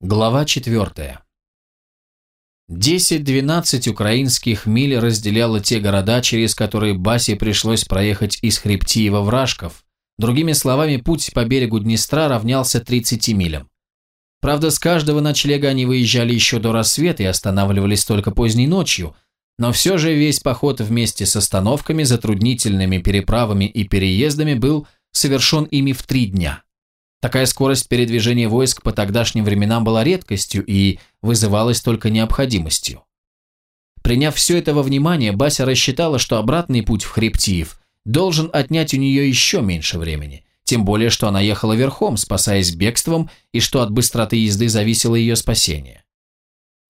Глава 4. 10-12 украинских миль разделяло те города, через которые Басе пришлось проехать из Хребтиева в Рашков. Другими словами, путь по берегу Днестра равнялся 30 милям. Правда, с каждого ночлега они выезжали еще до рассвета и останавливались только поздней ночью, но все же весь поход вместе с остановками, затруднительными переправами и переездами был совершен ими в три дня – Такая скорость передвижения войск по тогдашним временам была редкостью и вызывалась только необходимостью. Приняв все это во внимание, Бася рассчитала, что обратный путь в Хребтиев должен отнять у нее еще меньше времени, тем более, что она ехала верхом, спасаясь бегством, и что от быстроты езды зависело ее спасение.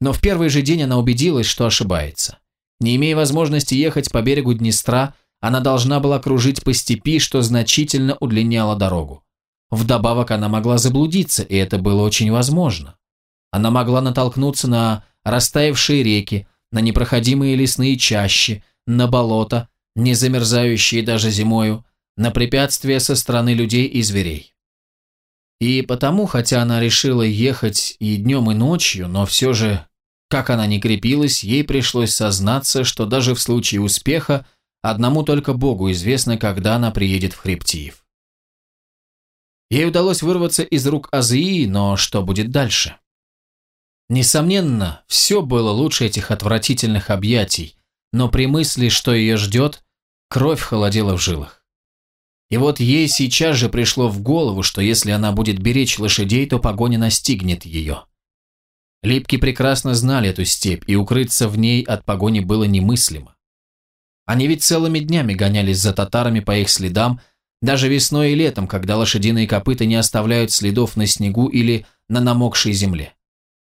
Но в первый же день она убедилась, что ошибается. Не имея возможности ехать по берегу Днестра, она должна была кружить по степи, что значительно удлиняло дорогу. Вдобавок она могла заблудиться, и это было очень возможно. Она могла натолкнуться на растаявшие реки, на непроходимые лесные чащи, на болота, не замерзающие даже зимою, на препятствия со стороны людей и зверей. И потому, хотя она решила ехать и днем, и ночью, но все же, как она ни крепилась, ей пришлось сознаться, что даже в случае успеха одному только Богу известно, когда она приедет в Хребтиев. Ей удалось вырваться из рук Азии, но что будет дальше? Несомненно, все было лучше этих отвратительных объятий, но при мысли, что ее ждет, кровь холодела в жилах. И вот ей сейчас же пришло в голову, что если она будет беречь лошадей, то погоня настигнет ее. Липки прекрасно знали эту степь, и укрыться в ней от погони было немыслимо. Они ведь целыми днями гонялись за татарами по их следам, даже весной и летом, когда лошадиные копыта не оставляют следов на снегу или на намокшей земле.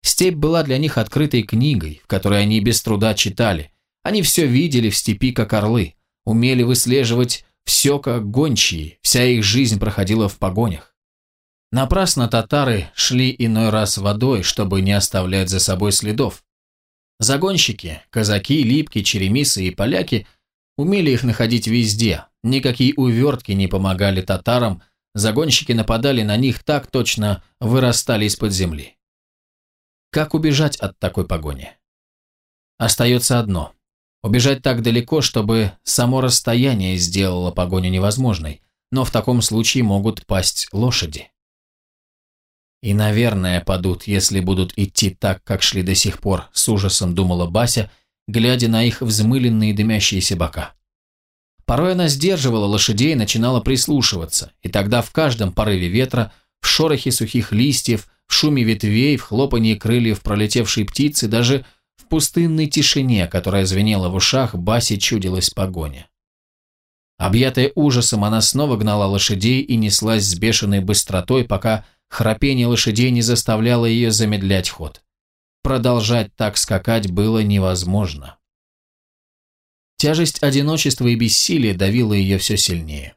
Степь была для них открытой книгой, в которой они без труда читали. Они все видели в степи, как орлы, умели выслеживать все, как гончие, вся их жизнь проходила в погонях. Напрасно татары шли иной раз водой, чтобы не оставлять за собой следов. Загонщики, казаки, липки, черемисы и поляки умели их находить везде, Никакие увертки не помогали татарам, загонщики нападали на них так точно, вырастали из-под земли. Как убежать от такой погони? Остается одно. Убежать так далеко, чтобы само расстояние сделало погоню невозможной, но в таком случае могут пасть лошади. И, наверное, падут, если будут идти так, как шли до сих пор, с ужасом думала Бася, глядя на их взмыленные дымящиеся бока. Порой она сдерживала лошадей и начинала прислушиваться, и тогда в каждом порыве ветра, в шорохе сухих листьев, в шуме ветвей, в хлопании крыльев пролетевшей птицы, даже в пустынной тишине, которая звенела в ушах, Басе чудилась погоня. Объятая ужасом, она снова гнала лошадей и неслась с бешеной быстротой, пока храпение лошадей не заставляло ее замедлять ход. Продолжать так скакать было невозможно. Тяжесть одиночества и бессилия давила ее все сильнее.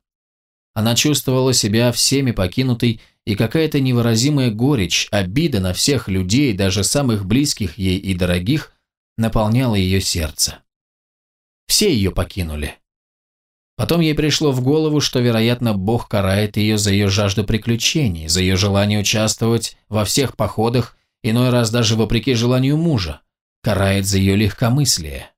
Она чувствовала себя всеми покинутой, и какая-то невыразимая горечь, обида на всех людей, даже самых близких ей и дорогих, наполняла ее сердце. Все ее покинули. Потом ей пришло в голову, что, вероятно, Бог карает ее за ее жажду приключений, за ее желание участвовать во всех походах, иной раз даже вопреки желанию мужа, карает за ее легкомыслие.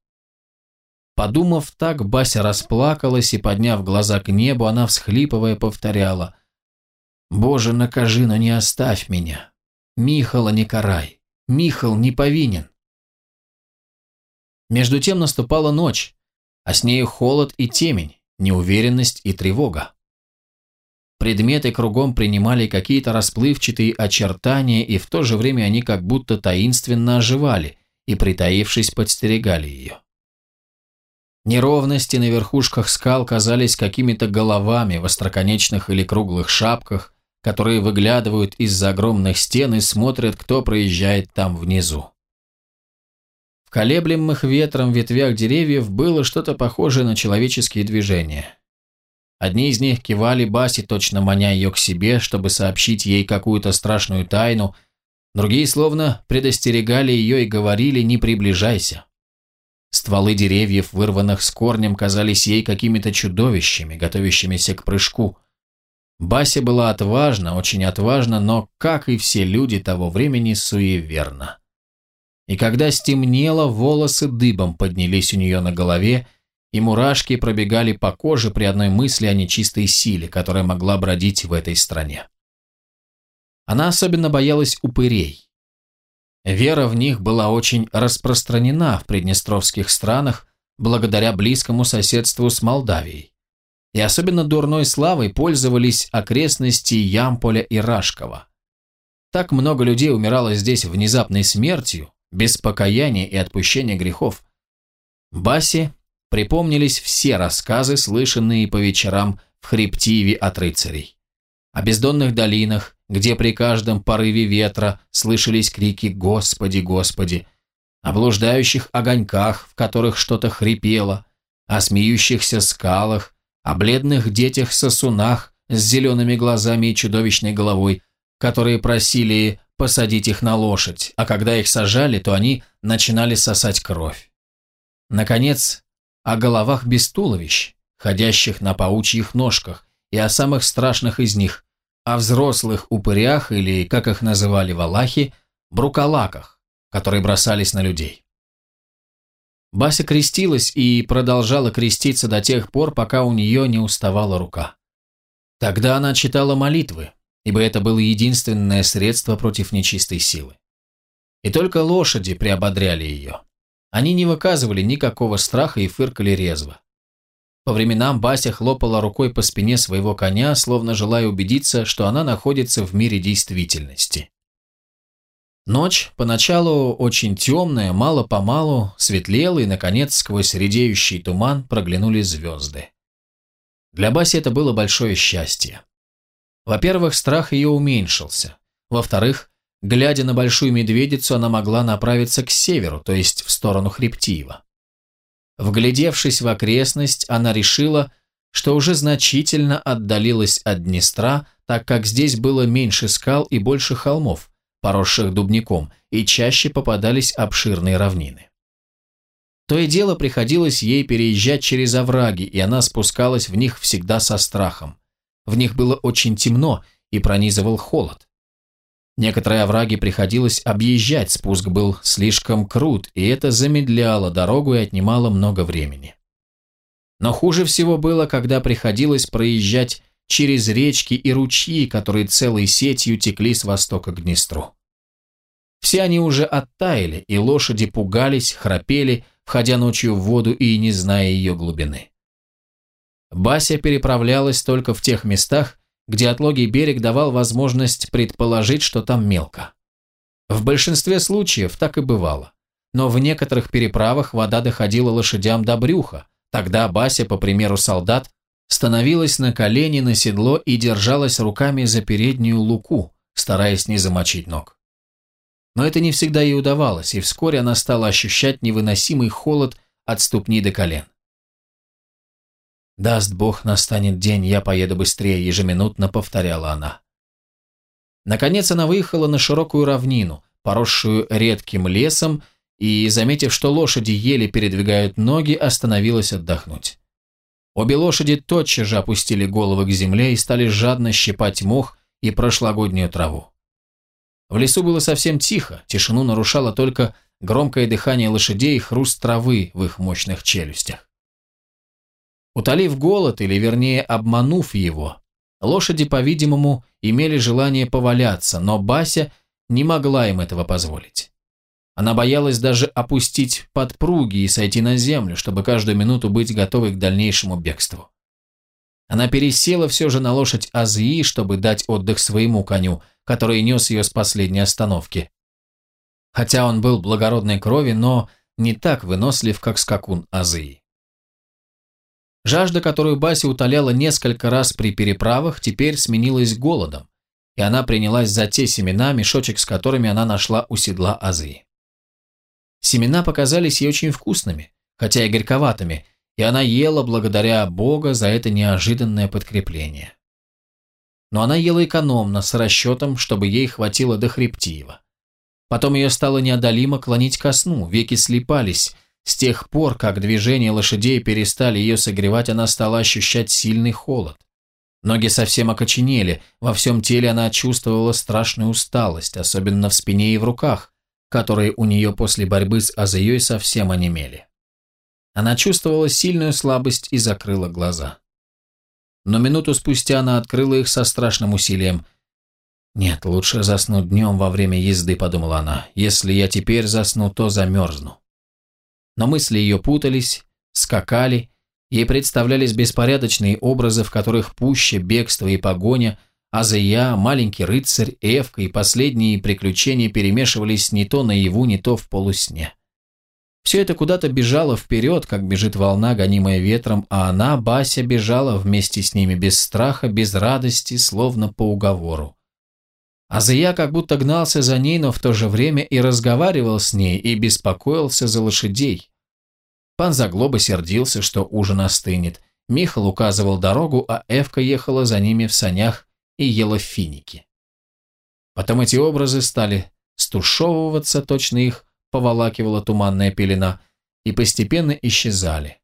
Подумав так, Бася расплакалась и, подняв глаза к небу, она, всхлипывая, повторяла «Боже, накажи, но не оставь меня! Михала не карай! Михал не повинен!» Между тем наступала ночь, а с нею холод и темень, неуверенность и тревога. Предметы кругом принимали какие-то расплывчатые очертания, и в то же время они как будто таинственно оживали и, притаившись, подстерегали ее. Неровности на верхушках скал казались какими-то головами в остроконечных или круглых шапках, которые выглядывают из-за огромных стен и смотрят, кто проезжает там внизу. В колеблемых ветром ветвях деревьев было что-то похожее на человеческие движения. Одни из них кивали Баси, точно маня ее к себе, чтобы сообщить ей какую-то страшную тайну, другие словно предостерегали ее и говорили «не приближайся». Стволы деревьев, вырванных с корнем, казались ей какими-то чудовищами, готовящимися к прыжку. Бася была отважна, очень отважна, но, как и все люди того времени, суеверна. И когда стемнело, волосы дыбом поднялись у нее на голове, и мурашки пробегали по коже при одной мысли о нечистой силе, которая могла бродить в этой стране. Она особенно боялась упырей. Вера в них была очень распространена в приднестровских странах благодаря близкому соседству с Молдавией. И особенно дурной славой пользовались окрестности Ямполя и Рашкова. Так много людей умирало здесь внезапной смертью, без покаяния и отпущения грехов. Басе припомнились все рассказы, слышанные по вечерам в Хребтиве от рыцарей. О бездонных долинах, где при каждом порыве ветра слышались крики «Господи, Господи!», о блуждающих огоньках, в которых что-то хрипело, о смеющихся скалах, о бледных детях-сосунах с зелеными глазами и чудовищной головой, которые просили посадить их на лошадь, а когда их сажали, то они начинали сосать кровь. Наконец, о головах без туловищ, ходящих на паучьих ножках, и о самых страшных из них, о взрослых упырях или, как их называли валахи, брукалаках, которые бросались на людей. Бася крестилась и продолжала креститься до тех пор, пока у нее не уставала рука. Тогда она читала молитвы, ибо это было единственное средство против нечистой силы. И только лошади приободряли ее. Они не выказывали никакого страха и фыркали резво. По временам Бася хлопала рукой по спине своего коня, словно желая убедиться, что она находится в мире действительности. Ночь, поначалу очень темная, мало-помалу светлела, и, наконец, сквозь редеющий туман проглянули звезды. Для Баси это было большое счастье. Во-первых, страх ее уменьшился. Во-вторых, глядя на большую медведицу, она могла направиться к северу, то есть в сторону Хребтиева. Вглядевшись в окрестность, она решила, что уже значительно отдалилась от Днестра, так как здесь было меньше скал и больше холмов, поросших дубняком, и чаще попадались обширные равнины. То и дело приходилось ей переезжать через овраги, и она спускалась в них всегда со страхом. В них было очень темно и пронизывал холод. Некоторые овраги приходилось объезжать, спуск был слишком крут, и это замедляло дорогу и отнимало много времени. Но хуже всего было, когда приходилось проезжать через речки и ручьи, которые целой сетью текли с востока к Днестру. Все они уже оттаяли, и лошади пугались, храпели, входя ночью в воду и не зная ее глубины. Бася переправлялась только в тех местах, где отлогий берег давал возможность предположить, что там мелко. В большинстве случаев так и бывало. Но в некоторых переправах вода доходила лошадям до брюха. Тогда Бася, по примеру солдат, становилась на колени на седло и держалась руками за переднюю луку, стараясь не замочить ног. Но это не всегда ей удавалось, и вскоре она стала ощущать невыносимый холод от ступни до колен. «Даст Бог, настанет день, я поеду быстрее», – ежеминутно повторяла она. Наконец она выехала на широкую равнину, поросшую редким лесом, и, заметив, что лошади еле передвигают ноги, остановилась отдохнуть. Обе лошади тотчас же опустили головы к земле и стали жадно щипать мох и прошлогоднюю траву. В лесу было совсем тихо, тишину нарушало только громкое дыхание лошадей и хруст травы в их мощных челюстях. Утолив голод, или вернее обманув его, лошади, по-видимому, имели желание поваляться, но Бася не могла им этого позволить. Она боялась даже опустить подпруги и сойти на землю, чтобы каждую минуту быть готовой к дальнейшему бегству. Она пересела все же на лошадь Азии, чтобы дать отдых своему коню, который нес ее с последней остановки. Хотя он был благородной крови, но не так вынослив, как скакун Азии. Жажда, которую Бася утоляла несколько раз при переправах, теперь сменилась голодом, и она принялась за те семена, мешочек с которыми она нашла у седла Азии. Семена показались ей очень вкусными, хотя и горьковатыми, и она ела благодаря Бога за это неожиданное подкрепление. Но она ела экономно, с расчетом, чтобы ей хватило до хребтиева. Потом ее стало неодолимо клонить ко сну, веки слепались, с тех пор, как движения лошадей перестали ее согревать, она стала ощущать сильный холод. Ноги совсем окоченели, во всем теле она чувствовала страшную усталость, особенно в спине и в руках, которые у нее после борьбы с Азеей совсем онемели. Она чувствовала сильную слабость и закрыла глаза. Но минуту спустя она открыла их со страшным усилием. «Нет, лучше заснуть днем во время езды», — подумала она. «Если я теперь засну, то замерзну». Но мысли ее путались, скакали, Ей представлялись беспорядочные образы, в которых пуще, бегство и погоня, Азия, маленький рыцарь, Эвка и последние приключения перемешивались не то наяву, не то в полусне. Все это куда-то бежало вперед, как бежит волна, гонимая ветром, а она, Бася, бежала вместе с ними без страха, без радости, словно по уговору. Азия как будто гнался за ней, но в то же время и разговаривал с ней, и беспокоился за лошадей. Пан Заглоба сердился, что ужин остынет. Михал указывал дорогу, а Эвка ехала за ними в санях и ела финики. Потом эти образы стали стушевываться, точно их поволакивала туманная пелена, и постепенно исчезали.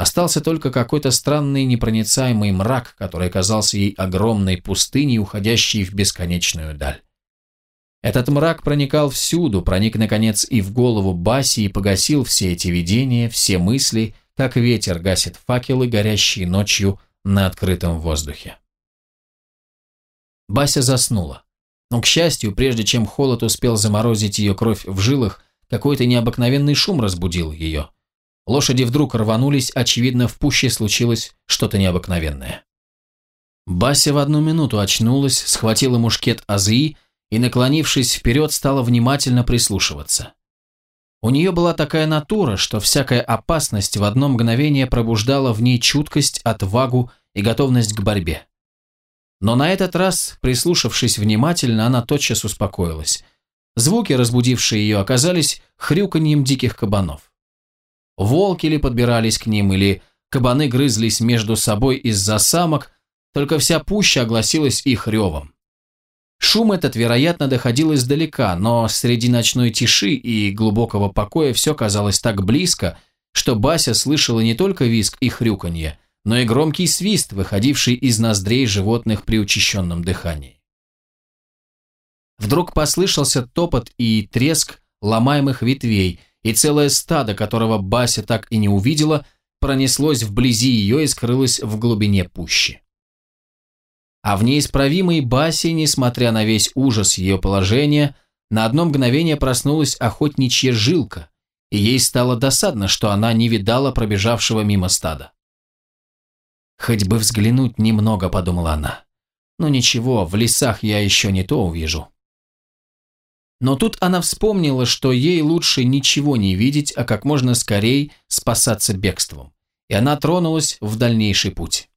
Остался только какой-то странный непроницаемый мрак, который казался ей огромной пустыней, уходящей в бесконечную даль. Этот мрак проникал всюду, проник, наконец, и в голову Баси и погасил все эти видения, все мысли, как ветер гасит факелы, горящие ночью на открытом воздухе. Бася заснула. Но, к счастью, прежде чем холод успел заморозить ее кровь в жилах, какой-то необыкновенный шум разбудил ее. Лошади вдруг рванулись, очевидно, в пуще случилось что-то необыкновенное. Бася в одну минуту очнулась, схватила мушкет Азии, и, наклонившись вперед, стала внимательно прислушиваться. У нее была такая натура, что всякая опасность в одно мгновение пробуждала в ней чуткость, отвагу и готовность к борьбе. Но на этот раз, прислушавшись внимательно, она тотчас успокоилась. Звуки, разбудившие ее, оказались хрюканьем диких кабанов. Волки ли подбирались к ним, или кабаны грызлись между собой из-за самок, только вся пуща огласилась их ревом. Шум этот, вероятно, доходил издалека, но среди ночной тиши и глубокого покоя все казалось так близко, что Бася слышала не только визг и хрюканье, но и громкий свист, выходивший из ноздрей животных при учащенном дыхании. Вдруг послышался топот и треск ломаемых ветвей, и целое стадо, которого Бася так и не увидела, пронеслось вблизи ее и скрылось в глубине пущи. А в неисправимой Басе, несмотря на весь ужас ее положения, на одно мгновение проснулась охотничья жилка, и ей стало досадно, что она не видала пробежавшего мимо стада. «Хоть бы взглянуть немного», — подумала она. «Но ничего, в лесах я еще не то увижу». Но тут она вспомнила, что ей лучше ничего не видеть, а как можно скорее спасаться бегством, и она тронулась в дальнейший путь.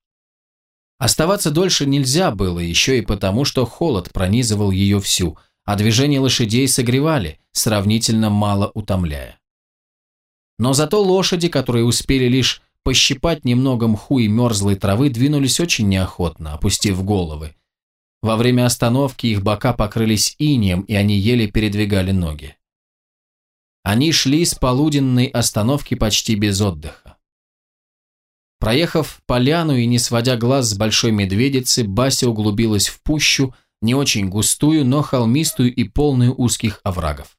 Оставаться дольше нельзя было, еще и потому, что холод пронизывал ее всю, а движения лошадей согревали, сравнительно мало утомляя. Но зато лошади, которые успели лишь пощипать немного мху и мерзлой травы, двинулись очень неохотно, опустив головы. Во время остановки их бока покрылись инеем, и они еле передвигали ноги. Они шли с полуденной остановки почти без отдыха. Проехав поляну и не сводя глаз с большой медведицы, Бася углубилась в пущу, не очень густую, но холмистую и полную узких оврагов.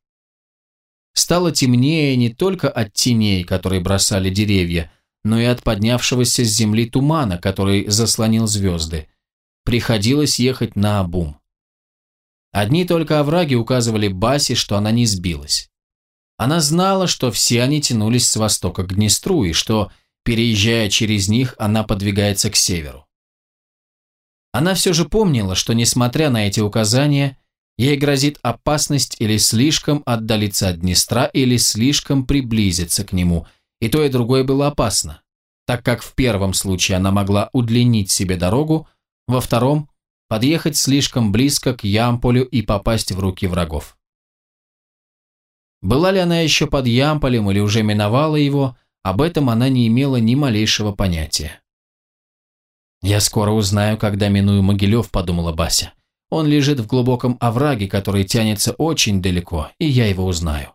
Стало темнее не только от теней, которые бросали деревья, но и от поднявшегося с земли тумана, который заслонил звезды. Приходилось ехать на обум. Одни только овраги указывали Басе, что она не сбилась. Она знала, что все они тянулись с востока к Днестру, и что Переезжая через них, она подвигается к северу. Она все же помнила, что, несмотря на эти указания, ей грозит опасность или слишком отдалиться от Днестра, или слишком приблизиться к нему, и то и другое было опасно, так как в первом случае она могла удлинить себе дорогу, во втором – подъехать слишком близко к Ямполю и попасть в руки врагов. Была ли она еще под Ямполем или уже миновала его, об этом она не имела ни малейшего понятия. «Я скоро узнаю, когда миную Могилев», – подумала Бася. «Он лежит в глубоком овраге, который тянется очень далеко, и я его узнаю».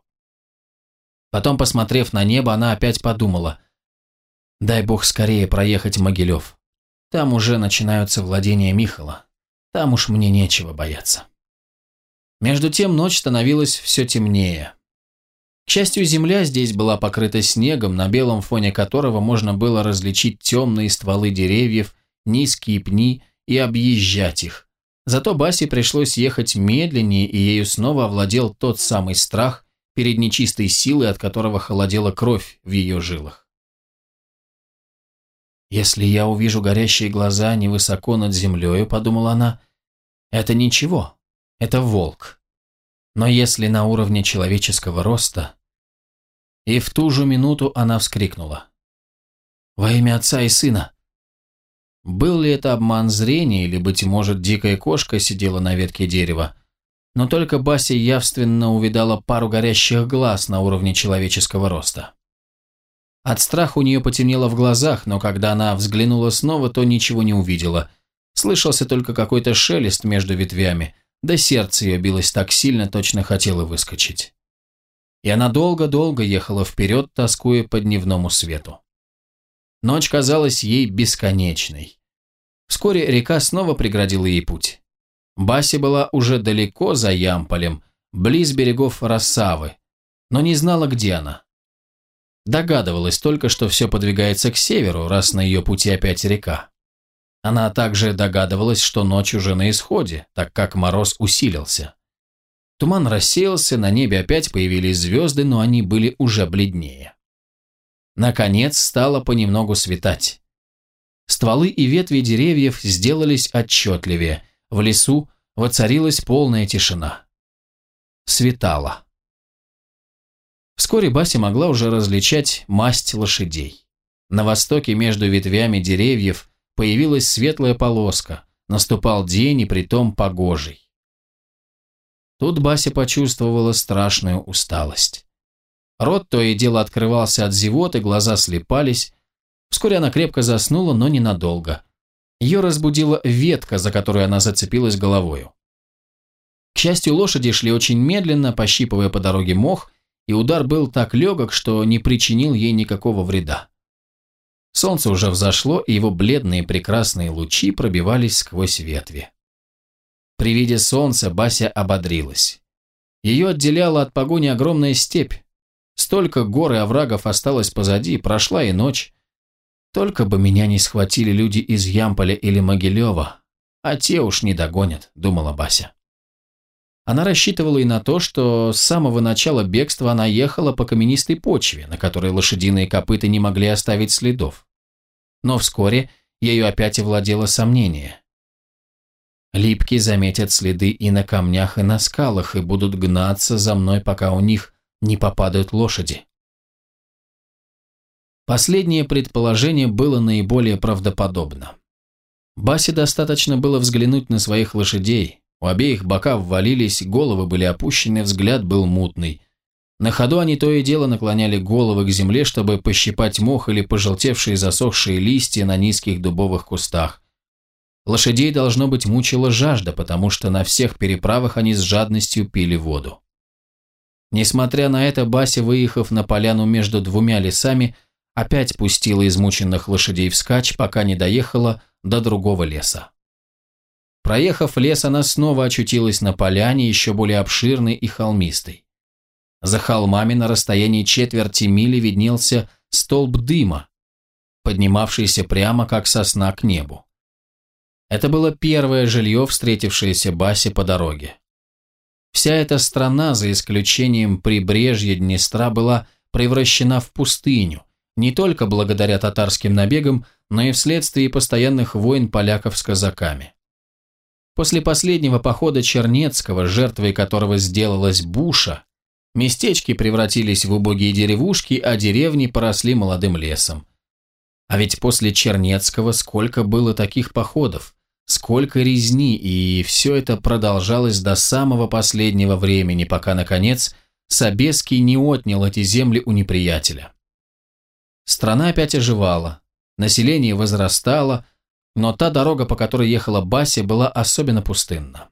Потом, посмотрев на небо, она опять подумала. «Дай бог скорее проехать Могилев. Там уже начинаются владения Михала. Там уж мне нечего бояться. Между тем ночь становилась все темнее. К счастью, земля здесь была покрыта снегом, на белом фоне которого можно было различить темные стволы деревьев, низкие пни и объезжать их. Зато Басе пришлось ехать медленнее, и ею снова овладел тот самый страх перед нечистой силой, от которого холодела кровь в ее жилах. «Если я увижу горящие глаза невысоко над землею», — подумала она, — «это ничего, это волк. Но если на уровне человеческого роста...» И в ту же минуту она вскрикнула. «Во имя отца и сына!» Был ли это обман зрения, или, быть может, дикая кошка сидела на ветке дерева? Но только Баси явственно увидала пару горящих глаз на уровне человеческого роста. От страха у нее потемнело в глазах, но когда она взглянула снова, то ничего не увидела. Слышался только какой-то шелест между ветвями, да сердце ее билось так сильно, точно хотело выскочить. И она долго-долго ехала вперед, тоскуя по дневному свету. Ночь казалась ей бесконечной. Вскоре река снова преградила ей путь. Баси была уже далеко за Ямполем, близ берегов Рассавы, но не знала, где она. Догадывалась только, что все подвигается к северу, раз на ее пути опять река. Она также догадывалась, что ночь уже на исходе, так как мороз усилился. Туман рассеялся, на небе опять появились звезды, но они были уже бледнее. Наконец стало понемногу светать. Стволы и ветви деревьев сделались отчетливее, в лесу воцарилась полная тишина. Светало. Вскоре Бася могла уже различать масть лошадей. На востоке между ветвями деревьев появилась светлая полоска, наступал день и притом погожий. Тут Бася почувствовала страшную усталость. Рот то и дело открывался от зевоты, глаза слепались. Вскоре она крепко заснула, но ненадолго. Ее разбудила ветка, за которую она зацепилась головою. К счастью, лошади шли очень медленно, пощипывая по дороге мох, и удар был так легок, что не причинил ей никакого вреда. Солнце уже взошло, и его бледные прекрасные лучи пробивались сквозь ветви. При виде солнца Бася ободрилась. Ее отделяла от погони огромная степь. Столько гор и оврагов осталось позади, прошла и ночь. Только бы меня не схватили люди из Ямполя или Могилева, а те уж не догонят, думала Бася. Она рассчитывала и на то, что с самого начала бегства она ехала по каменистой почве, на которой лошадиные копыта не могли оставить следов. Но вскоре ею опять овладело сомнение. Липки заметят следы и на камнях, и на скалах, и будут гнаться за мной, пока у них не попадают лошади. Последнее предположение было наиболее правдоподобно. Басе достаточно было взглянуть на своих лошадей, у обеих бока ввалились, головы были опущены, взгляд был мутный. На ходу они то и дело наклоняли головы к земле, чтобы пощипать мох или пожелтевшие засохшие листья на низких дубовых кустах. Лошадей, должно быть, мучила жажда, потому что на всех переправах они с жадностью пили воду. Несмотря на это, Бася, выехав на поляну между двумя лесами, опять пустила измученных лошадей вскачь, пока не доехала до другого леса. Проехав лес, она снова очутилась на поляне, еще более обширной и холмистой. За холмами на расстоянии четверти мили виднелся столб дыма, поднимавшийся прямо как сосна к небу. Это было первое жилье, встретившееся Басе по дороге. Вся эта страна, за исключением прибрежья Днестра, была превращена в пустыню, не только благодаря татарским набегам, но и вследствие постоянных войн поляков с казаками. После последнего похода Чернецкого, жертвой которого сделалась Буша, местечки превратились в убогие деревушки, а деревни поросли молодым лесом. А ведь после Чернецкого сколько было таких походов, сколько резни, и все это продолжалось до самого последнего времени, пока, наконец, Собеский не отнял эти земли у неприятеля. Страна опять оживала, население возрастало, но та дорога, по которой ехала Бася, была особенно пустынна.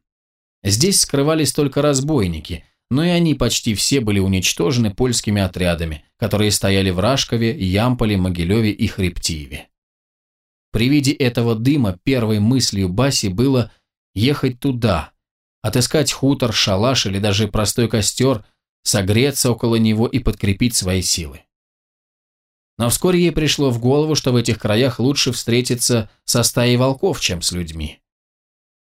Здесь скрывались только разбойники, но и они почти все были уничтожены польскими отрядами, которые стояли в Рашкове, Ямполе, Могилеве и Хребтиеве. При виде этого дыма первой мыслью Баси было ехать туда, отыскать хутор, шалаш или даже простой костер, согреться около него и подкрепить свои силы. Но вскоре ей пришло в голову, что в этих краях лучше встретиться со стаей волков, чем с людьми.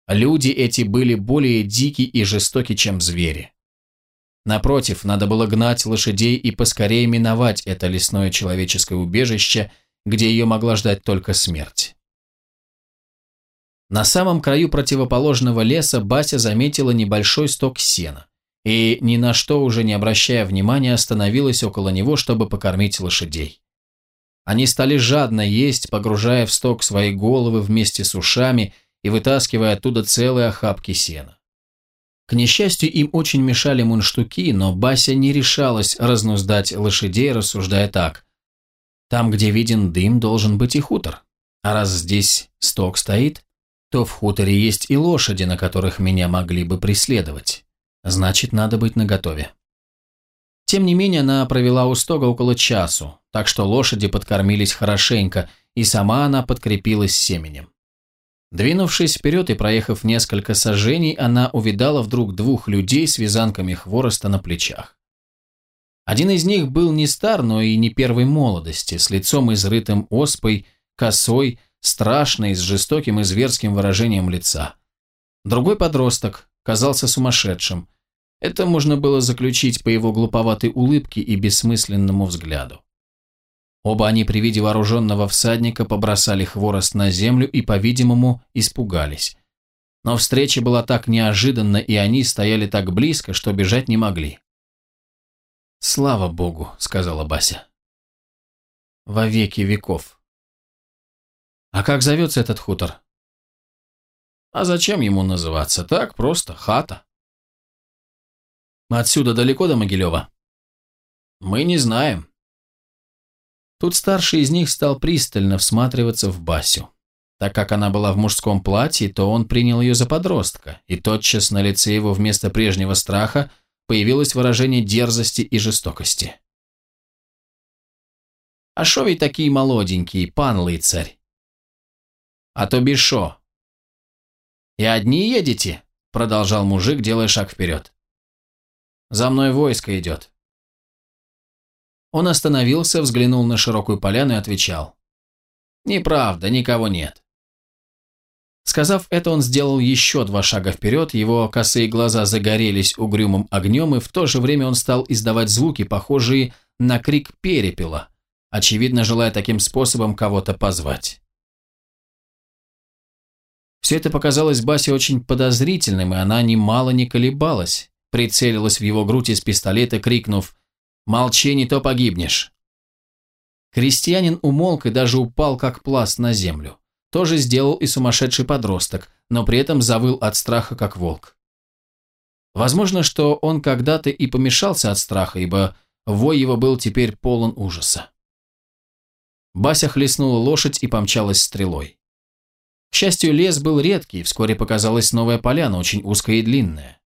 Люди эти были более дики и жестоки, чем звери. Напротив, надо было гнать лошадей и поскорее миновать это лесное человеческое убежище, где ее могла ждать только смерть. На самом краю противоположного леса Бася заметила небольшой сток сена и, ни на что уже не обращая внимания, остановилась около него, чтобы покормить лошадей. Они стали жадно есть, погружая в сток свои головы вместе с ушами и вытаскивая оттуда целые охапки сена. К несчастью, им очень мешали мунштуки, но Бася не решалась разнуздать лошадей, рассуждая так. Там, где виден дым, должен быть и хутор. А раз здесь сток стоит, то в хуторе есть и лошади, на которых меня могли бы преследовать. Значит, надо быть наготове. Тем не менее, она провела у стога около часу, так что лошади подкормились хорошенько, и сама она подкрепилась семенем. Двинувшись вперед и проехав несколько сажений, она увидала вдруг двух людей с вязанками хвороста на плечах. Один из них был не стар, но и не первой молодости, с лицом изрытым оспой, косой, страшной, с жестоким и зверским выражением лица. Другой подросток казался сумасшедшим, это можно было заключить по его глуповатой улыбке и бессмысленному взгляду. Оба они при виде вооруженного всадника побросали хворост на землю и, по-видимому, испугались. Но встреча была так неожиданна, и они стояли так близко, что бежать не могли. «Слава Богу», — сказала Бася. «Во веки веков». «А как зовется этот хутор?» «А зачем ему называться? Так, просто хата». Отсюда далеко до Могилева? Мы не знаем. Тут старший из них стал пристально всматриваться в Басю. Так как она была в мужском платье, то он принял ее за подростка, и тотчас на лице его вместо прежнего страха появилось выражение дерзости и жестокости. «А шо ведь такие молоденькие, пан лыцарь?» «А то бишо». «И одни едете?» – продолжал мужик, делая шаг вперед. За мной войско идет». Он остановился, взглянул на широкую поляну и отвечал. «Неправда, никого нет». Сказав это, он сделал еще два шага вперед, его косые глаза загорелись угрюмым огнем, и в то же время он стал издавать звуки, похожие на крик перепела, очевидно, желая таким способом кого-то позвать. Все это показалось Басе очень подозрительным, и она немало не колебалась прицелилась в его грудь из пистолета, крикнув «Молчи, не то погибнешь!». Крестьянин умолк и даже упал, как пласт, на землю. То же сделал и сумасшедший подросток, но при этом завыл от страха, как волк. Возможно, что он когда-то и помешался от страха, ибо вой его был теперь полон ужаса. Бася хлестнула лошадь и помчалась стрелой. К счастью, лес был редкий, вскоре показалась новая поляна, очень узкая и длинная.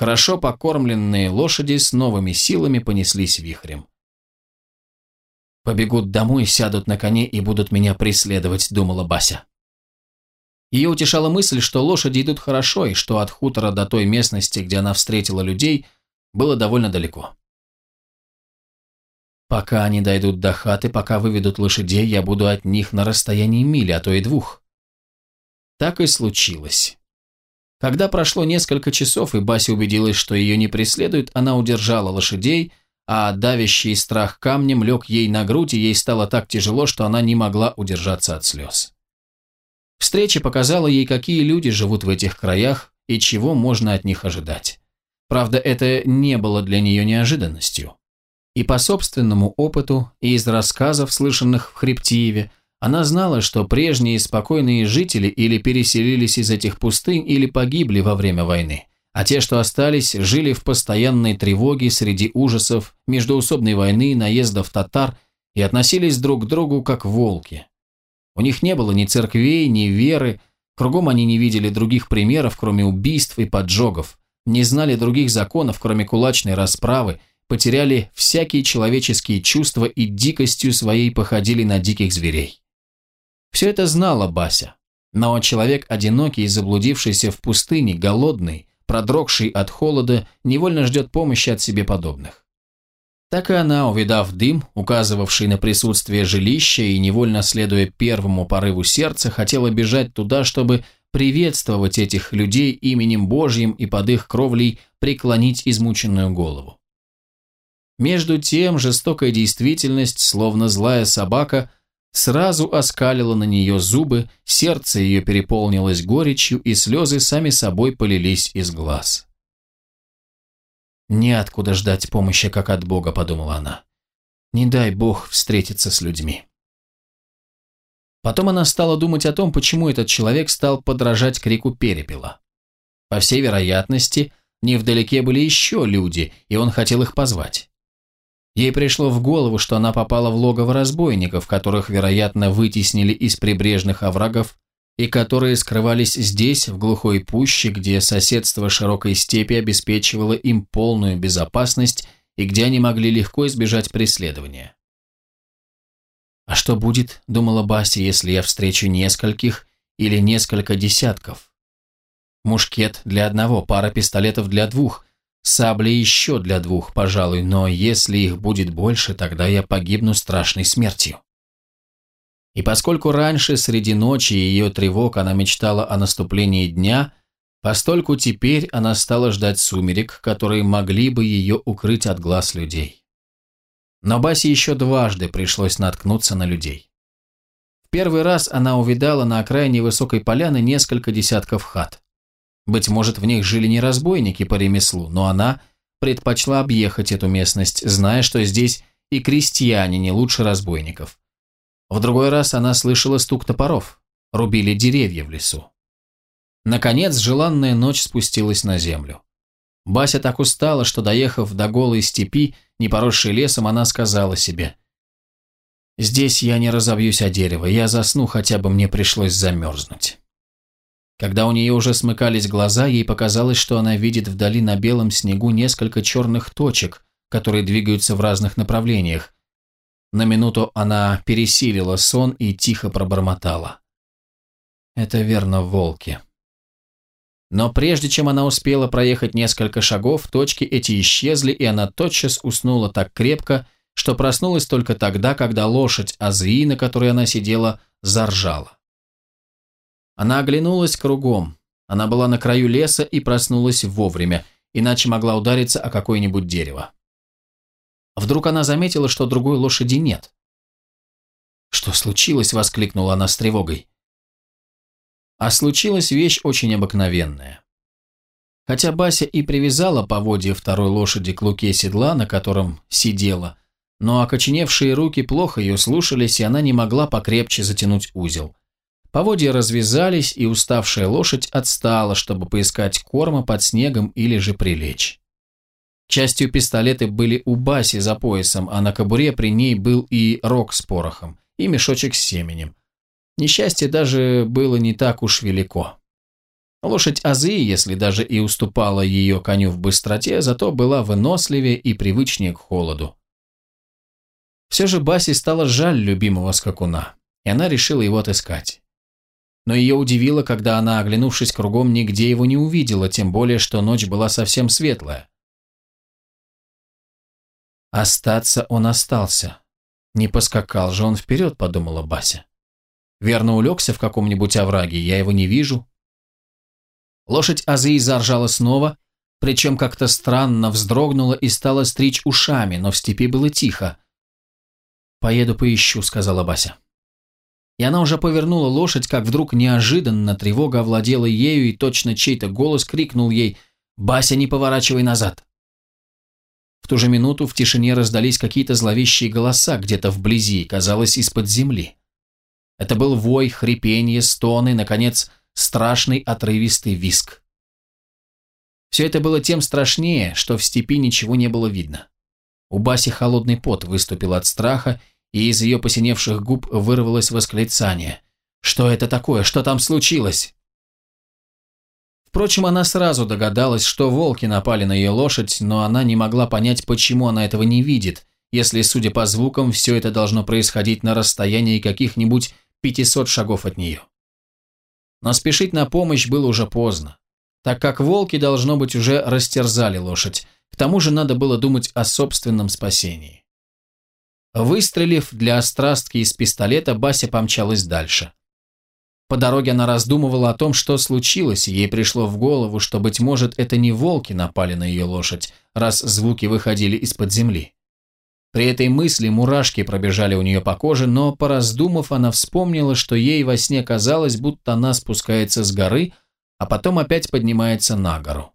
Хорошо покормленные лошади с новыми силами понеслись вихрем. «Побегут домой, сядут на коне и будут меня преследовать», — думала Бася. Ее утешала мысль, что лошади идут хорошо, и что от хутора до той местности, где она встретила людей, было довольно далеко. Пока они дойдут до хаты, пока выведут лошадей, я буду от них на расстоянии мили, а то и двух. Так и случилось. Когда прошло несколько часов, и Бася убедилась, что ее не преследуют, она удержала лошадей, а давящий страх камнем лег ей на грудь, и ей стало так тяжело, что она не могла удержаться от слез. Встреча показала ей, какие люди живут в этих краях и чего можно от них ожидать. Правда, это не было для нее неожиданностью. И по собственному опыту, и из рассказов, слышанных в Хребтиеве, она знала, что прежние спокойные жители или переселились из этих пустынь, или погибли во время войны, а те, что остались, жили в постоянной тревоге среди ужасов междоусобной войны, наездов татар и относились друг к другу как волки. У них не было ни церквей, ни веры, кругом они не видели других примеров, кроме убийств и поджогов, не знали других законов, кроме кулачной расправы, потеряли всякие человеческие чувства и дикостью своей походили на диких зверей. Все это знала Бася. Но человек одинокий заблудившийся в пустыне, голодный, продрогший от холода, невольно ждет помощи от себе подобных. Так и она, увидав дым, указывавший на присутствие жилища и невольно следуя первому порыву сердца, хотела бежать туда, чтобы приветствовать этих людей именем Божьим и под их кровлей преклонить измученную голову. Между тем жестокая действительность, словно злая собака, сразу оскалила на нее зубы, сердце ее переполнилось горечью, и слезы сами собой полились из глаз. «Неоткуда ждать помощи, как от Бога», — подумала она. «Не дай Бог встретиться с людьми». Потом она стала думать о том, почему этот человек стал подражать крику перепела. По всей вероятности, невдалеке были еще люди, и он хотел их позвать. Ей пришло в голову, что она попала в логово разбойников, которых, вероятно, вытеснили из прибрежных оврагов и которые скрывались здесь, в глухой пуще, где соседство широкой степи обеспечивало им полную безопасность и где они могли легко избежать преследования. «А что будет, — думала Баси, — если я встречу нескольких или несколько десятков? Мушкет для одного, пара пистолетов для двух, сабли еще для двух, пожалуй, но если их будет больше, тогда я погибну страшной смертью». И поскольку раньше среди ночи ее тревог она мечтала о наступлении дня, постольку теперь она стала ждать сумерек, которые могли бы ее укрыть от глаз людей. Но Басе еще дважды пришлось наткнуться на людей. В первый раз она увидала на окраине высокой поляны несколько десятков хат. Быть может, в них жили не разбойники по ремеслу, но она предпочла объехать эту местность, зная, что здесь и крестьяне не лучше разбойников. В другой раз она слышала стук топоров. Рубили деревья в лесу. Наконец, желанная ночь спустилась на землю. Бася так устала, что, доехав до голой степи, не поросшей лесом, она сказала себе, «Здесь я не разобьюсь о дерево, я засну, хотя бы мне пришлось замерзнуть». Когда у нее уже смыкались глаза, ей показалось, что она видит вдали на белом снегу несколько черных точек, которые двигаются в разных направлениях, на минуту она пересилила сон и тихо пробормотала. «Это верно, волки». Но прежде чем она успела проехать несколько шагов, точки эти исчезли, и она тотчас уснула так крепко, что проснулась только тогда, когда лошадь Азии, на которой она сидела, заржала. Она оглянулась кругом. Она была на краю леса и проснулась вовремя, иначе могла удариться о какое-нибудь дерево. Вдруг она заметила, что другой лошади нет. «Что случилось?» – воскликнула она с тревогой. А случилась вещь очень обыкновенная. Хотя Бася и привязала поводья второй лошади к луке седла, на котором сидела, но окоченевшие руки плохо ее слушались, и она не могла покрепче затянуть узел. Поводья развязались, и уставшая лошадь отстала, чтобы поискать корма под снегом или же прилечь. К счастью, пистолеты были у Баси за поясом, а на кобуре при ней был и рог с порохом, и мешочек с семенем. Несчастье даже было не так уж велико. Лошадь Азы, если даже и уступала ее коню в быстроте, зато была выносливее и привычнее к холоду. Все же Баси стало жаль любимого скакуна, и она решила его отыскать. Но ее удивило, когда она, оглянувшись кругом, нигде его не увидела, тем более, что ночь была совсем светлая. Остаться он остался. Не поскакал же он вперед, подумала Бася. Верно улегся в каком-нибудь овраге, я его не вижу. Лошадь Азии заржала снова, причем как-то странно вздрогнула и стала стричь ушами, но в степи было тихо. «Поеду поищу», — сказала Бася. И она уже повернула лошадь, как вдруг неожиданно тревога овладела ею, и точно чей-то голос крикнул ей «Бася, не поворачивай назад!» В ту же минуту в тишине раздались какие-то зловещие голоса где-то вблизи, казалось, из-под земли. Это был вой, хрипенье, стоны, наконец, страшный отрывистый виск. Все это было тем страшнее, что в степи ничего не было видно. У Баси холодный пот выступил от страха, и из ее посиневших губ вырвалось восклицание. «Что это такое? Что там случилось?» Впрочем, она сразу догадалась, что волки напали на ее лошадь, но она не могла понять, почему она этого не видит, если, судя по звукам, все это должно происходить на расстоянии каких-нибудь 500 шагов от нее. Но спешить на помощь было уже поздно, так как волки, должно быть, уже растерзали лошадь, к тому же надо было думать о собственном спасении. Выстрелив для острастки из пистолета, Бася помчалась дальше. По дороге она раздумывала о том, что случилось, и ей пришло в голову, что, быть может, это не волки напали на ее лошадь, раз звуки выходили из-под земли. При этой мысли мурашки пробежали у нее по коже, но, пораздумав, она вспомнила, что ей во сне казалось, будто она спускается с горы, а потом опять поднимается на гору.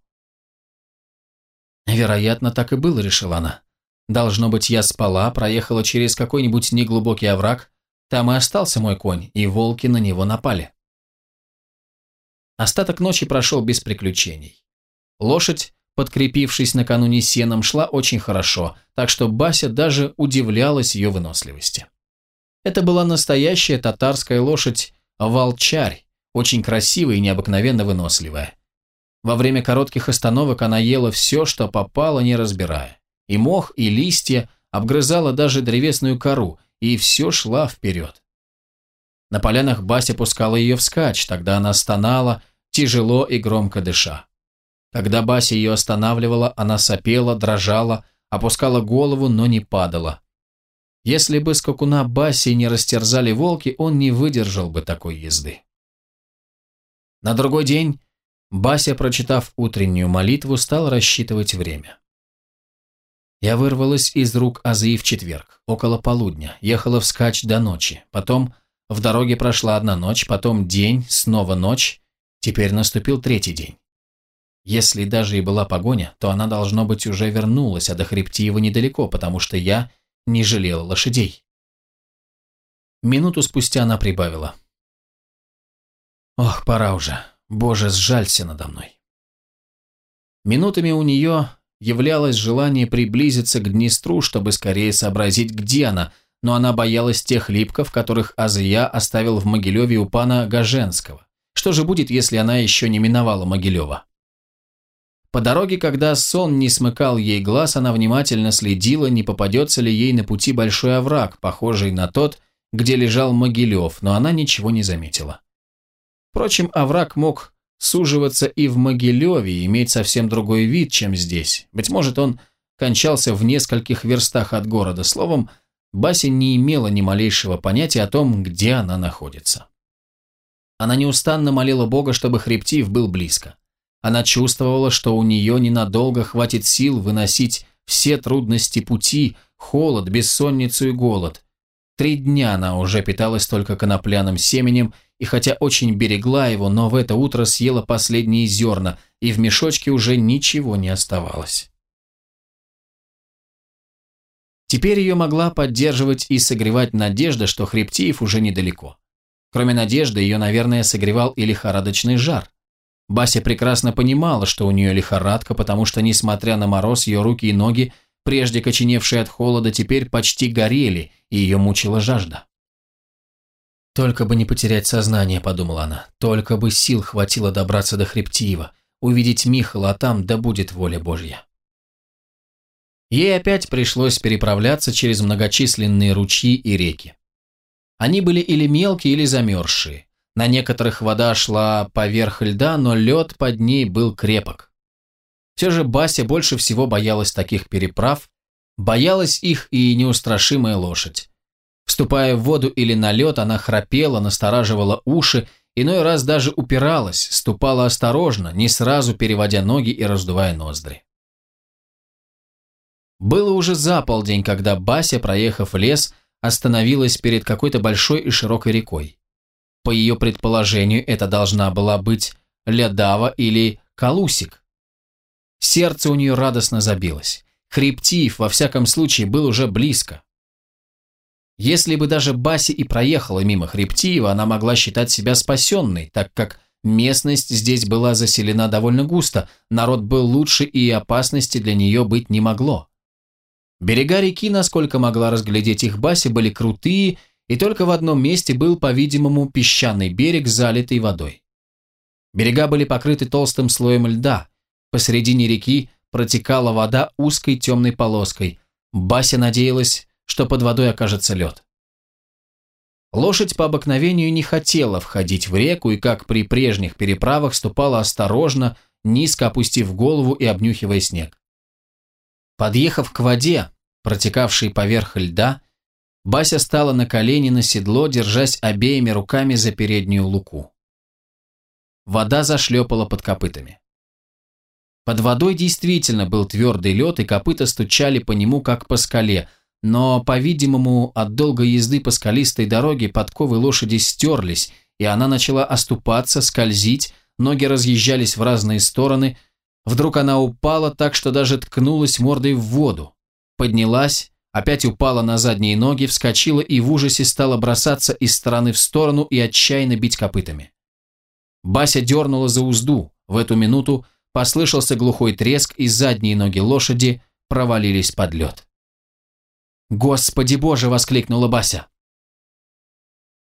Вероятно, так и было, решила она. Должно быть, я спала, проехала через какой-нибудь неглубокий овраг, там и остался мой конь, и волки на него напали. Остаток ночи прошел без приключений. Лошадь, подкрепившись накануне сеном, шла очень хорошо, так что Бася даже удивлялась ее выносливости. Это была настоящая татарская лошадь волчарь, очень красивая и необыкновенно выносливая. Во время коротких остановок она ела все, что попало, не разбирая. И мох, и листья, обгрызала даже древесную кору, и все шла вперед. На полянах Бася пускала ее вскачь, тогда она стонала, тяжело и громко дыша. Когда Бася ее останавливала, она сопела, дрожала, опускала голову, но не падала. Если бы скакуна Баси не растерзали волки, он не выдержал бы такой езды. На другой день Бася, прочитав утреннюю молитву, стал рассчитывать время. Я вырвалась из рук Азии в четверг, около полудня, ехала вскачь до ночи, потом в дороге прошла одна ночь, потом день, снова ночь, теперь наступил третий день. Если даже и была погоня, то она, должно быть, уже вернулась, а до Хребтиева недалеко, потому что я не жалела лошадей. Минуту спустя она прибавила. «Ох, пора уже. Боже, сжалься надо мной». Минутами у нее являлось желание приблизиться к Днестру, чтобы скорее сообразить, где она, но она боялась тех липков, которых Азия оставил в Могилеве у пана Гаженского. Что же будет, если она еще не миновала Могилева? По дороге, когда сон не смыкал ей глаз, она внимательно следила, не попадется ли ей на пути большой овраг, похожий на тот, где лежал Могилев, но она ничего не заметила. Впрочем, овраг мог суживаться и в Могилеве и иметь совсем другой вид, чем здесь. Быть может, он кончался в нескольких верстах от города. Словом, Бася не имела ни малейшего понятия о том, где она находится. Она неустанно молила Бога, чтобы Хребтив был близко. Она чувствовала, что у нее ненадолго хватит сил выносить все трудности пути, холод, бессонницу и голод. Три дня она уже питалась только конопляным семенем и хотя очень берегла его, но в это утро съела последние зерна, и в мешочке уже ничего не оставалось. Теперь ее могла поддерживать и согревать надежда, что Хребтиев уже недалеко. Кроме надежды, ее, наверное, согревал и лихорадочный жар. Бася прекрасно понимала, что у нее лихорадка, потому что, несмотря на мороз, ее руки и ноги, прежде коченевшие от холода, теперь почти горели, и ее мучила жажда. «Только бы не потерять сознание», — подумала она. «Только бы сил хватило добраться до Хребтиева, увидеть Михала, а там да будет воля Божья». Ей опять пришлось переправляться через многочисленные ручьи и реки. Они были или мелкие, или замерзшие. На некоторых вода шла поверх льда, но лед под ней был крепок. Все же Бася больше всего боялась таких переправ, боялась их и неустрашимая лошадь. Вступая в воду или на лед, она храпела, настораживала уши, иной раз даже упиралась, ступала осторожно, не сразу переводя ноги и раздувая ноздри. Было уже за полдень, когда Бася, проехав лес, остановилась перед какой-то большой и широкой рекой. По ее предположению, это должна была быть Лядава или Калусик. Сердце у нее радостно забилось. Хребтив, во всяком случае, был уже близко. Если бы даже Баси и проехала мимо Хребтиева, она могла считать себя спасенной, так как местность здесь была заселена довольно густо, народ был лучше и опасности для нее быть не могло. Берега реки, насколько могла разглядеть их Баси, были крутые, и только в одном месте был, по-видимому, песчаный берег, залитый водой. Берега были покрыты толстым слоем льда. Посередине реки протекала вода узкой темной полоской. Бася надеялась, что под водой окажется лед. Лошадь по обыкновению не хотела входить в реку и, как при прежних переправах, ступала осторожно, низко опустив голову и обнюхивая снег. Подъехав к воде, протекавшей поверх льда, Бася стала на колени на седло, держась обеими руками за переднюю луку. Вода зашлепала под копытами. Под водой действительно был твердый лед, и копыта стучали по нему, как по скале, но, по-видимому, от долгой езды по скалистой дороге подковы лошади стерлись, и она начала оступаться, скользить, ноги разъезжались в разные стороны. Вдруг она упала так, что даже ткнулась мордой в воду. Поднялась, опять упала на задние ноги, вскочила и в ужасе стала бросаться из стороны в сторону и отчаянно бить копытами. Бася дернула за узду. В эту минуту послышался глухой треск, и задние ноги лошади провалились под лед. «Господи боже!» – воскликнула Бася.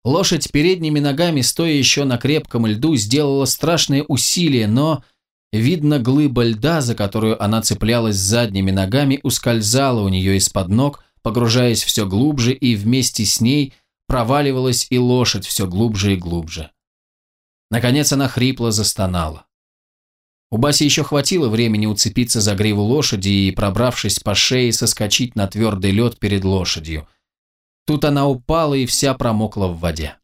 Лошадь передними ногами, стоя еще на крепком льду, сделала страшные усилия, но, видно, глыба льда, за которую она цеплялась задними ногами, ускользала у нее из-под ног, погружаясь все глубже, и вместе с ней проваливалась и лошадь все глубже и глубже. Наконец она хрипло застонала. У Баси еще хватило времени уцепиться за гриву лошади и, пробравшись по шее, соскочить на твердый лед перед лошадью. Тут она упала и вся промокла в воде.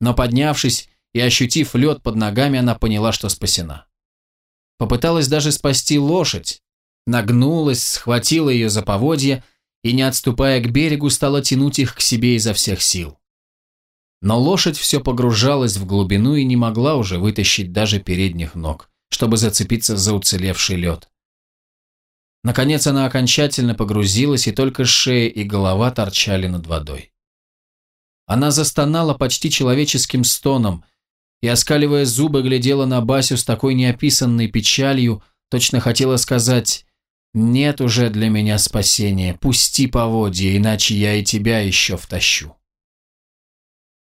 Но поднявшись и ощутив лед под ногами, она поняла, что спасена. Попыталась даже спасти лошадь, нагнулась, схватила ее за поводья и, не отступая к берегу, стала тянуть их к себе изо всех сил. Но лошадь все погружалась в глубину и не могла уже вытащить даже передних ног, чтобы зацепиться за уцелевший лед. Наконец она окончательно погрузилась, и только шея и голова торчали над водой. Она застонала почти человеческим стоном и, оскаливая зубы, глядела на Басю с такой неописанной печалью, точно хотела сказать «Нет уже для меня спасения, пусти поводья, иначе я и тебя еще втащу».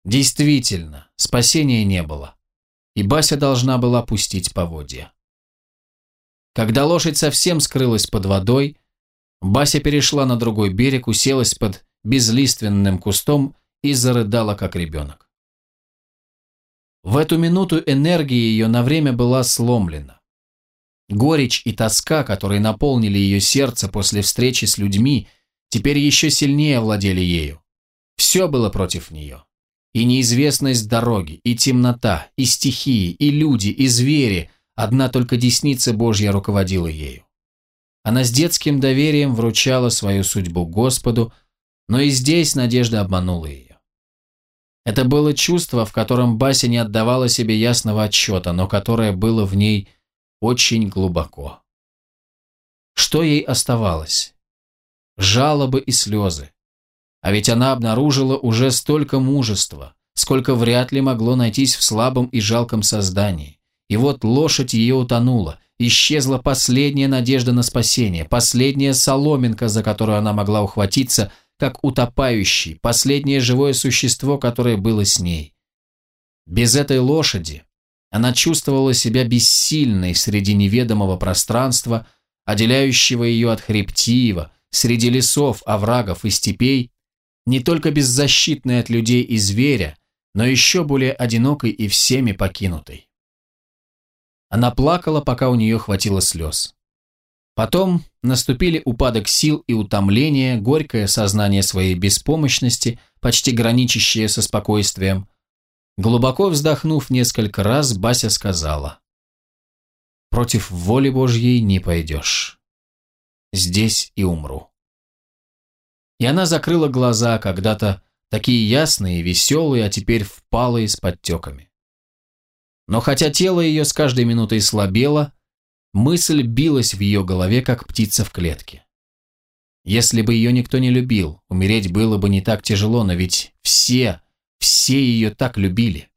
Действительно, спасения не было, и Бася должна была пустить поводья. Когда лошадь совсем скрылась под водой, Бася перешла на другой берег, уселась под безлиственным кустом и зарыдала, как ребенок. В эту минуту энергия ее на время была сломлена. Горечь и тоска, которые наполнили ее сердце после встречи с людьми, теперь еще сильнее владели ею. Все было против нее. И неизвестность дороги, и темнота, и стихии, и люди, и звери, одна только десница Божья руководила ею. Она с детским доверием вручала свою судьбу Господу, но и здесь надежда обманула ее. Это было чувство, в котором Бася не отдавала себе ясного отчета, но которое было в ней очень глубоко. Что ей оставалось? Жалобы и слезы, а ведь она обнаружила уже столько мужества, сколько вряд ли могло найтись в слабом и жалком создании. И вот лошадь ее утонула, исчезла последняя надежда на спасение, последняя соломинка, за которую она могла ухватиться, как утопающий, последнее живое существо, которое было с ней. Без этой лошади она чувствовала себя бессильной среди неведомого пространства, отделяющего ее от хребтива, среди лесов, оврагов и степей, не только беззащитной от людей и зверя, но еще более одинокой и всеми покинутой. Она плакала, пока у нее хватило слез. Потом наступили упадок сил и утомление, горькое сознание своей беспомощности, почти граничащее со спокойствием. Глубоко вздохнув несколько раз, Бася сказала, «Против воли Божьей не пойдешь. Здесь и умру» и она закрыла глаза, когда-то такие ясные веселые, а теперь впалые с подтеками. Но хотя тело ее с каждой минутой слабело, мысль билась в ее голове, как птица в клетке. Если бы ее никто не любил, умереть было бы не так тяжело, но ведь все, все ее так любили.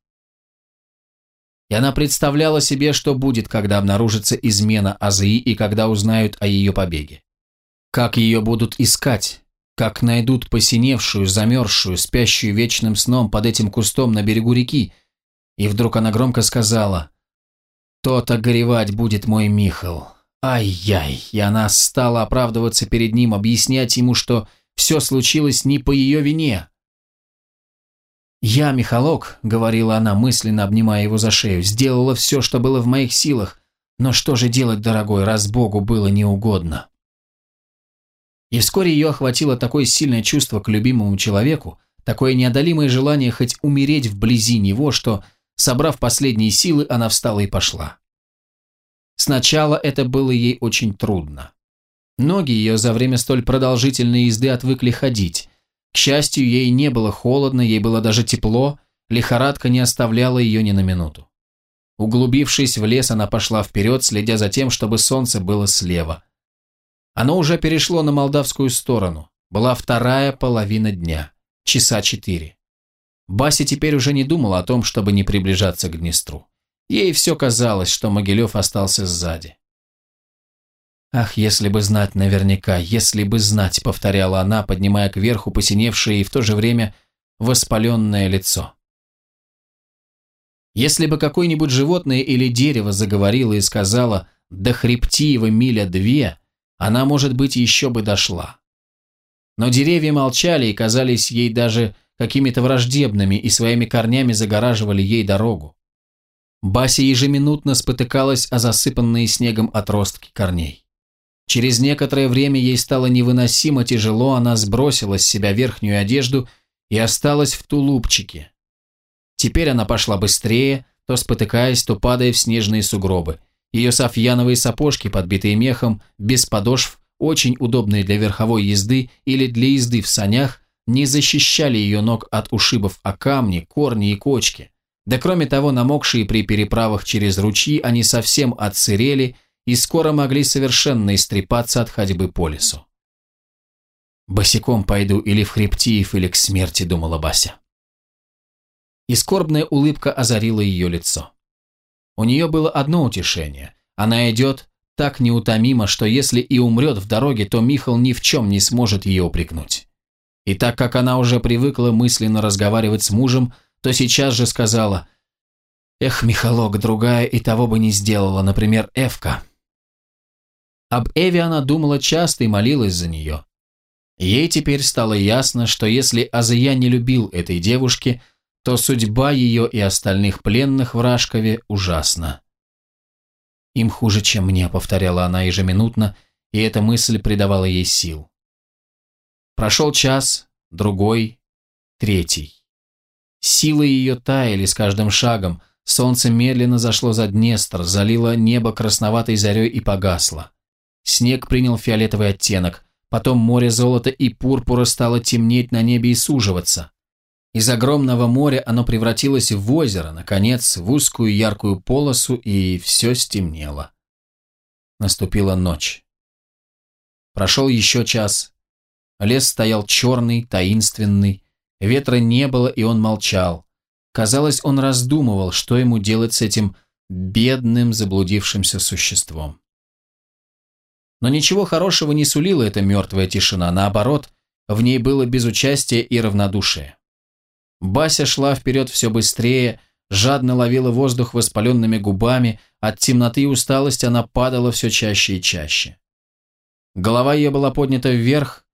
И она представляла себе, что будет, когда обнаружится измена Азии и когда узнают о ее побеге. Как ее будут искать, как найдут посиневшую, замерзшую, спящую вечным сном под этим кустом на берегу реки. И вдруг она громко сказала «То-то горевать будет мой Михал». Ай-яй, и она стала оправдываться перед ним, объяснять ему, что все случилось не по ее вине. «Я, Михалок», — говорила она, мысленно обнимая его за шею, «сделала все, что было в моих силах, но что же делать, дорогой, раз Богу было неугодно?» И вскоре ее охватило такое сильное чувство к любимому человеку, такое неодолимое желание хоть умереть вблизи него, что, собрав последние силы, она встала и пошла. Сначала это было ей очень трудно. Ноги ее за время столь продолжительной езды отвыкли ходить. К счастью, ей не было холодно, ей было даже тепло, лихорадка не оставляла ее ни на минуту. Углубившись в лес, она пошла вперед, следя за тем, чтобы солнце было слева. Оно уже перешло на молдавскую сторону. Была вторая половина дня, часа четыре. Бася теперь уже не думала о том, чтобы не приближаться к Днестру. Ей все казалось, что Могилев остался сзади. «Ах, если бы знать наверняка, если бы знать», — повторяла она, поднимая кверху посиневшее и в то же время воспаленное лицо. Если бы какое-нибудь животное или дерево заговорило и сказала «до Хребтиева миля две», она, может быть, еще бы дошла. Но деревья молчали и казались ей даже какими-то враждебными и своими корнями загораживали ей дорогу. Бася ежеминутно спотыкалась о засыпанные снегом отростки корней. Через некоторое время ей стало невыносимо тяжело, она сбросила с себя верхнюю одежду и осталась в тулупчике. Теперь она пошла быстрее, то спотыкаясь, то падая в снежные сугробы. Ее софьяновые сапожки, подбитые мехом, без подошв, очень удобные для верховой езды или для езды в санях, не защищали ее ног от ушибов о камни, корни и кочки. Да кроме того, намокшие при переправах через ручьи, они совсем отсырели и скоро могли совершенно истрепаться от ходьбы по лесу. «Босиком пойду или в Хребтиев, или к смерти», — думала Бася. И скорбная улыбка озарила ее лицо. У нее было одно утешение. Она идет так неутомимо, что если и умрет в дороге, то Михал ни в чем не сможет ее упрекнуть. И так как она уже привыкла мысленно разговаривать с мужем, то сейчас же сказала «Эх, Михалок, другая и того бы не сделала, например, Эвка». Об Эве она думала часто и молилась за нее. Ей теперь стало ясно, что если Азия не любил этой девушки, то судьба ее и остальных пленных в Рашкове ужасна. «Им хуже, чем мне», — повторяла она ежеминутно, и эта мысль придавала ей сил. Прошел час, другой, третий. Силы ее таяли с каждым шагом, солнце медленно зашло за Днестр, залило небо красноватой зарей и погасло. Снег принял фиолетовый оттенок, потом море золота и пурпура стало темнеть на небе и суживаться. Из огромного моря оно превратилось в озеро, наконец, в узкую яркую полосу, и все стемнело. Наступила ночь. Прошел еще час. Лес стоял черный, таинственный, ветра не было, и он молчал. Казалось, он раздумывал, что ему делать с этим бедным заблудившимся существом. Но ничего хорошего не сулила эта мертвая тишина, наоборот, в ней было безучастие и равнодушие. Бася шла вперед все быстрее, жадно ловила воздух воспаленными губами, от темноты и усталости она падала все чаще и чаще. Голова ее была поднята вверх,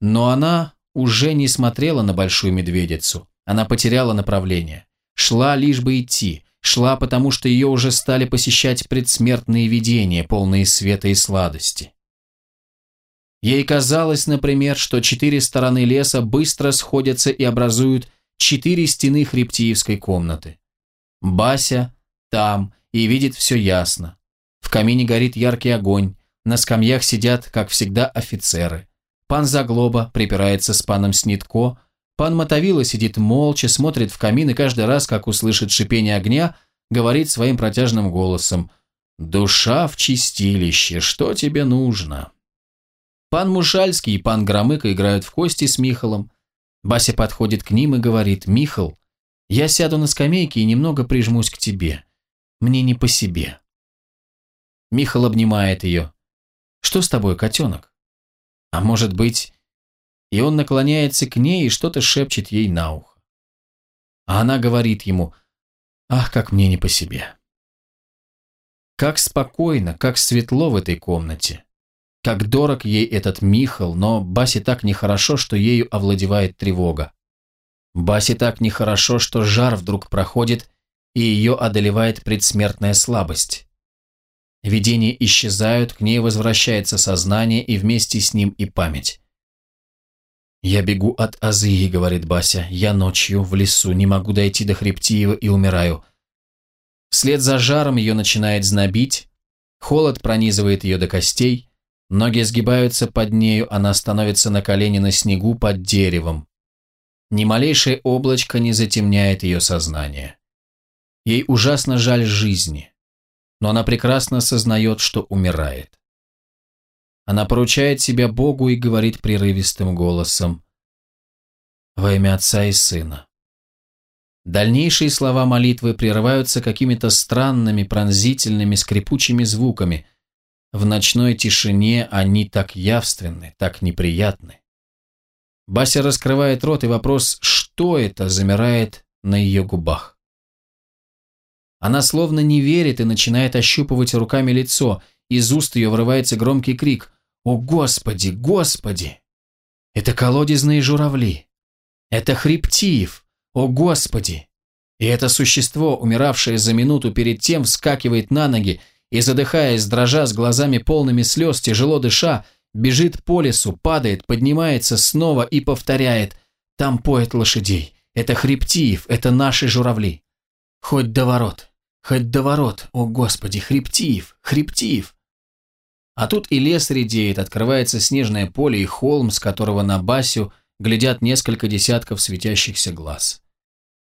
но она уже не смотрела на большую медведицу, она потеряла направление. Шла лишь бы идти, шла потому, что ее уже стали посещать предсмертные видения, полные света и сладости. Ей казалось, например, что четыре стороны леса быстро сходятся и образуют четыре стены хребтиевской комнаты. Бася там и видит все ясно. В камине горит яркий огонь, на скамьях сидят, как всегда, офицеры. Пан Заглоба припирается с паном Снитко, пан Мотовила сидит молча, смотрит в камин и каждый раз, как услышит шипение огня, говорит своим протяжным голосом «Душа в чистилище, что тебе нужно?» Пан Мушальский и пан Громыко играют в кости с Михалом, Бася подходит к ним и говорит, «Михал, я сяду на скамейке и немного прижмусь к тебе. Мне не по себе». Михал обнимает ее. «Что с тобой, котенок?» «А может быть...» И он наклоняется к ней и что-то шепчет ей на ухо. А она говорит ему, «Ах, как мне не по себе». Как спокойно, как светло в этой комнате. Как дорог ей этот Михал, но Басе так нехорошо, что ею овладевает тревога. Басе так нехорошо, что жар вдруг проходит, и ее одолевает предсмертная слабость. Видения исчезают, к ней возвращается сознание и вместе с ним и память. «Я бегу от Азии», — говорит Бася. «Я ночью в лесу, не могу дойти до Хребтиева и умираю». Вслед за жаром ее начинает знобить, холод пронизывает ее до костей, ноги сгибаются под нею, она становится на колени на снегу под деревом. Ни малейшее облачко не затемняет ее сознание. Ей ужасно жаль жизни, но она прекрасно сознает, что умирает. Она поручает себя Богу и говорит прерывистым голосом «Во имя Отца и Сына». Дальнейшие слова молитвы прерываются какими-то странными, пронзительными, скрипучими звуками. В ночной тишине они так явственны, так неприятны. Бася раскрывает рот, и вопрос «что это?» замирает на ее губах. Она словно не верит и начинает ощупывать руками лицо. Из уст ее вырывается громкий крик «О, Господи, Господи!» Это колодезные журавли. Это хребтиев. О, Господи! И это существо, умиравшее за минуту перед тем, вскакивает на ноги и, задыхаясь, дрожа с глазами полными слез, тяжело дыша, бежит по лесу, падает, поднимается снова и повторяет «Там поет лошадей. Это хребтиев, это наши журавли. Хоть до ворот, Хоть до ворот, о господи, хребтиев, хребтиев. А тут и лес редеет, открывается снежное поле и холм, с которого на Басю глядят несколько десятков светящихся глаз.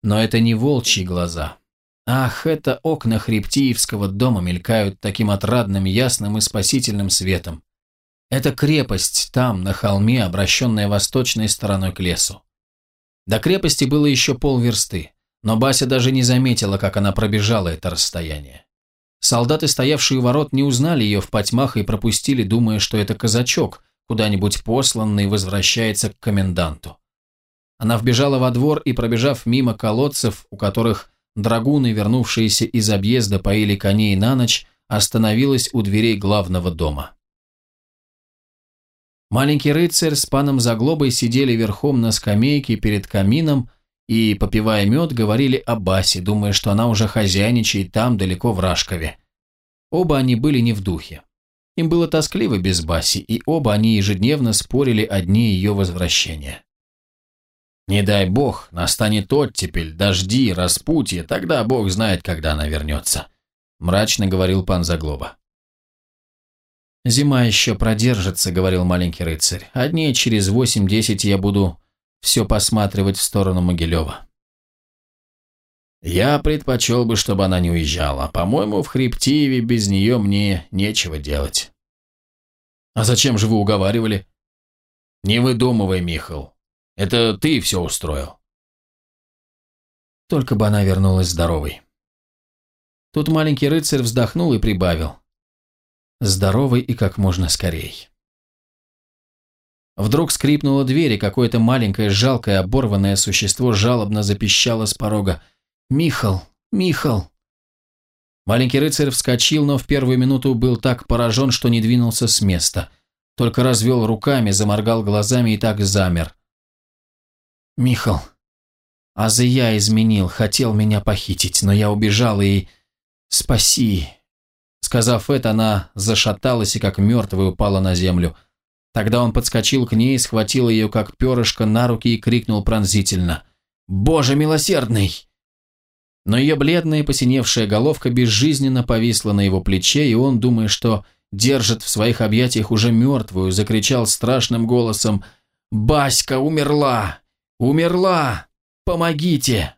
Но это не волчьи глаза. Ах, это окна Хребтиевского дома мелькают таким отрадным, ясным и спасительным светом. Это крепость там, на холме, обращенная восточной стороной к лесу. До крепости было еще полверсты но Бася даже не заметила, как она пробежала это расстояние. Солдаты, стоявшие у ворот, не узнали ее в потьмах и пропустили, думая, что это казачок, куда-нибудь посланный, возвращается к коменданту. Она вбежала во двор и, пробежав мимо колодцев, у которых драгуны, вернувшиеся из объезда, поили коней на ночь, остановилась у дверей главного дома. Маленький рыцарь с паном Заглобой сидели верхом на скамейке перед камином, и, попивая мед, говорили о Басе, думая, что она уже хозяйничает там, далеко в Рашкове. Оба они были не в духе. Им было тоскливо без Баси, и оба они ежедневно спорили о дне ее возвращения. «Не дай бог, настанет оттепель, дожди, распутье, тогда бог знает, когда она вернется», – мрачно говорил пан Заглоба. «Зима еще продержится», – говорил маленький рыцарь. «А дней через восемь-десять я буду все посматривать в сторону Могилева. Я предпочел бы, чтобы она не уезжала. По-моему, в Хребтиеве без нее мне нечего делать. А зачем же вы уговаривали? Не выдумывай, Михал. Это ты все устроил. Только бы она вернулась здоровой. Тут маленький рыцарь вздохнул и прибавил. Здоровой и как можно скорей. Вдруг скрипнула дверь, и какое-то маленькое, жалкое, оборванное существо жалобно запищало с порога. «Михал! Михал!» Маленький рыцарь вскочил, но в первую минуту был так поражен, что не двинулся с места. Только развел руками, заморгал глазами и так замер. «Михал, Азия изменил, хотел меня похитить, но я убежал и... Спаси!» Сказав это, она зашаталась и как мертвая упала на землю – Тогда он подскочил к ней, схватил ее как перышко на руки и крикнул пронзительно. «Боже милосердный!» Но ее бледная посиневшая головка безжизненно повисла на его плече, и он, думая, что держит в своих объятиях уже мертвую, закричал страшным голосом «Баська умерла! Умерла! Помогите!»